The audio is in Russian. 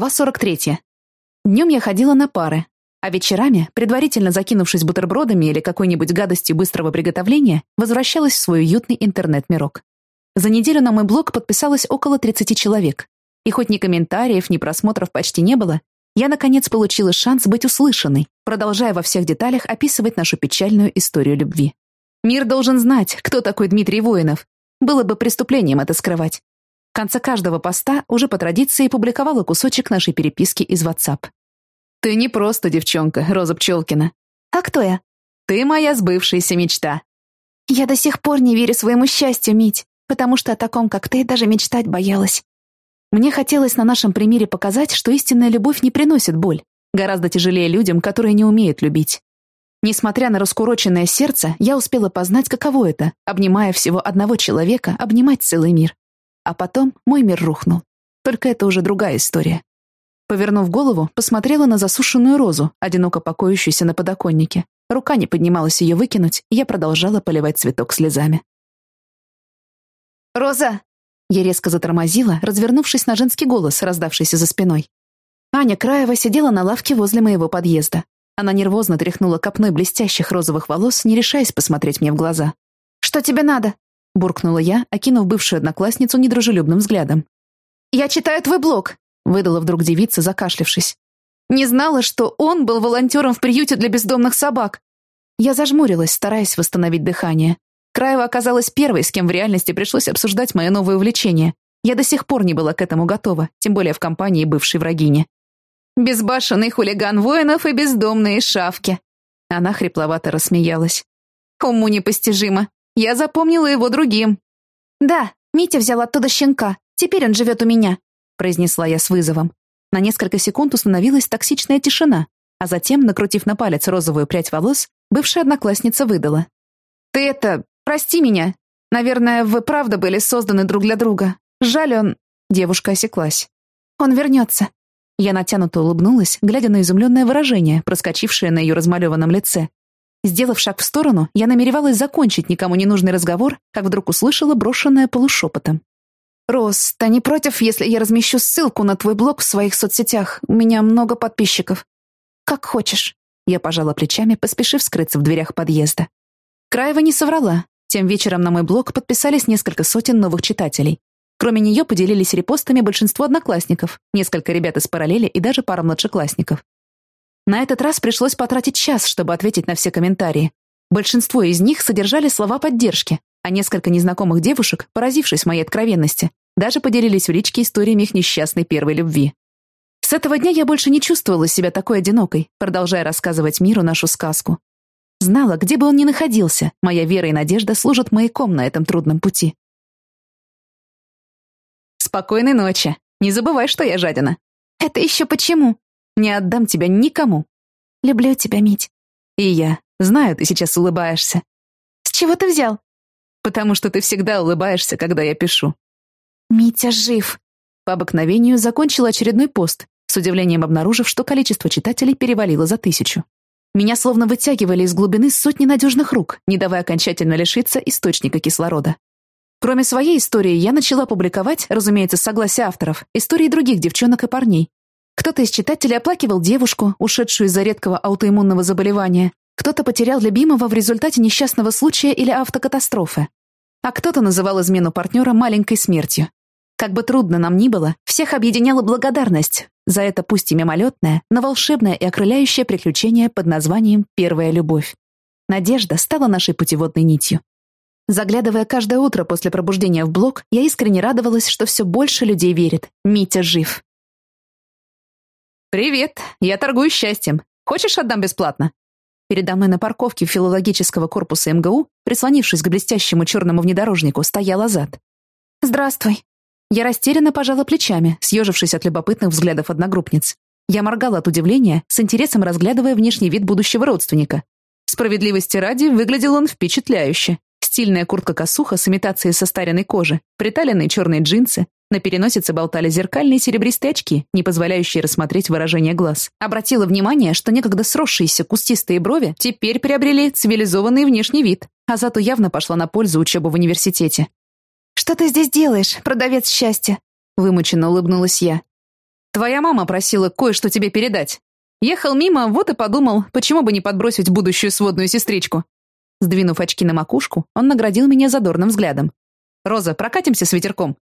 Глава 43. Днем я ходила на пары, а вечерами, предварительно закинувшись бутербродами или какой-нибудь гадостью быстрого приготовления, возвращалась в свой уютный интернет-мирок. За неделю на мой блог подписалось около 30 человек. И хоть ни комментариев, ни просмотров почти не было, я, наконец, получила шанс быть услышанной, продолжая во всех деталях описывать нашу печальную историю любви. Мир должен знать, кто такой Дмитрий Воинов. Было бы преступлением это скрывать. В конце каждого поста уже по традиции публиковала кусочек нашей переписки из WhatsApp. «Ты не просто девчонка, Роза Пчелкина». «А кто я?» «Ты моя сбывшаяся мечта». «Я до сих пор не верю своему счастью, Мить, потому что о таком, как ты, даже мечтать боялась». Мне хотелось на нашем примере показать, что истинная любовь не приносит боль. Гораздо тяжелее людям, которые не умеют любить. Несмотря на раскуроченное сердце, я успела познать, каково это, обнимая всего одного человека, обнимать целый мир. А потом мой мир рухнул. Только это уже другая история. Повернув голову, посмотрела на засушенную розу, одиноко покоящуюся на подоконнике. Рука не поднималась ее выкинуть, и я продолжала поливать цветок слезами. «Роза!» Я резко затормозила, развернувшись на женский голос, раздавшийся за спиной. Аня Краева сидела на лавке возле моего подъезда. Она нервозно тряхнула копной блестящих розовых волос, не решаясь посмотреть мне в глаза. «Что тебе надо?» — буркнула я, окинув бывшую одноклассницу недружелюбным взглядом. «Я читаю твой блог», — выдала вдруг девица, закашлившись. «Не знала, что он был волонтером в приюте для бездомных собак». Я зажмурилась, стараясь восстановить дыхание. Краева оказалась первой, с кем в реальности пришлось обсуждать мое новое увлечение. Я до сих пор не была к этому готова, тем более в компании бывшей врагини. «Безбашенный хулиган воинов и бездомные шавки». Она хрипловато рассмеялась. «Уму непостижимо. Я запомнила его другим». «Да, Митя взял оттуда щенка. Теперь он живет у меня», — произнесла я с вызовом. На несколько секунд установилась токсичная тишина, а затем, накрутив на палец розовую прядь волос, бывшая одноклассница выдала. «Ты это... Прости меня. Наверное, вы правда были созданы друг для друга. Жаль он...» Девушка осеклась. «Он вернется». Я натянуто улыбнулась, глядя на изумленное выражение, проскочившее на ее размалеванном лице, Сделав шаг в сторону, я намеревалась закончить никому не нужный разговор, как вдруг услышала брошенное полушепотом. «Рос, ты не против, если я размещу ссылку на твой блог в своих соцсетях? У меня много подписчиков». «Как хочешь». Я пожала плечами, поспешив скрыться в дверях подъезда. Краева не соврала. Тем вечером на мой блог подписались несколько сотен новых читателей. Кроме нее поделились репостами большинство одноклассников, несколько ребят из параллели и даже пара младшеклассников. На этот раз пришлось потратить час, чтобы ответить на все комментарии. Большинство из них содержали слова поддержки, а несколько незнакомых девушек, поразившись моей откровенности, даже поделились в личке историями их несчастной первой любви. С этого дня я больше не чувствовала себя такой одинокой, продолжая рассказывать миру нашу сказку. Знала, где бы он ни находился, моя вера и надежда служат маяком на этом трудном пути. Спокойной ночи. Не забывай, что я жадина. Это еще почему? Не отдам тебя никому. Люблю тебя, Мить. И я. Знаю, ты сейчас улыбаешься. С чего ты взял? Потому что ты всегда улыбаешься, когда я пишу. Митя жив. По обыкновению закончил очередной пост, с удивлением обнаружив, что количество читателей перевалило за тысячу. Меня словно вытягивали из глубины сотни надежных рук, не давая окончательно лишиться источника кислорода. Кроме своей истории, я начала публиковать, разумеется, с согласия авторов, истории других девчонок и парней, кто-то из читателей оплакивал девушку, ушедшую из-за редкого аутоиммунного заболевания, кто-то потерял любимого в результате несчастного случая или автокатастрофы, а кто-то называл измену партнера маленькой смертью. Как бы трудно нам ни было, всех объединяла благодарность за это пусть и мимолетное, но волшебное и окрыляющее приключение под названием «Первая любовь». Надежда стала нашей путеводной нитью. Заглядывая каждое утро после пробуждения в блог, я искренне радовалась, что все больше людей верит. Митя жив. «Привет, я торгую счастьем. Хочешь, отдам бесплатно?» Передо мной на парковке филологического корпуса МГУ, прислонившись к блестящему черному внедорожнику, стоял Азат. «Здравствуй». Я растерянно пожала плечами, съежившись от любопытных взглядов одногруппниц. Я моргала от удивления, с интересом разглядывая внешний вид будущего родственника. Справедливости ради, выглядел он впечатляюще. Стильная куртка-косуха с имитацией состаренной кожи, приталенные черные джинсы, на переносице болтали зеркальные серебристые очки, не позволяющие рассмотреть выражение глаз. Обратила внимание, что некогда сросшиеся кустистые брови теперь приобрели цивилизованный внешний вид, а зато явно пошла на пользу учебы в университете. «Что ты здесь делаешь, продавец счастья?» Вымученно улыбнулась я. Твоя мама просила кое-что тебе передать. Ехал мимо, вот и подумал, почему бы не подбросить будущую сводную сестричку. Сдвинув очки на макушку, он наградил меня задорным взглядом. «Роза, прокатимся с ветерком.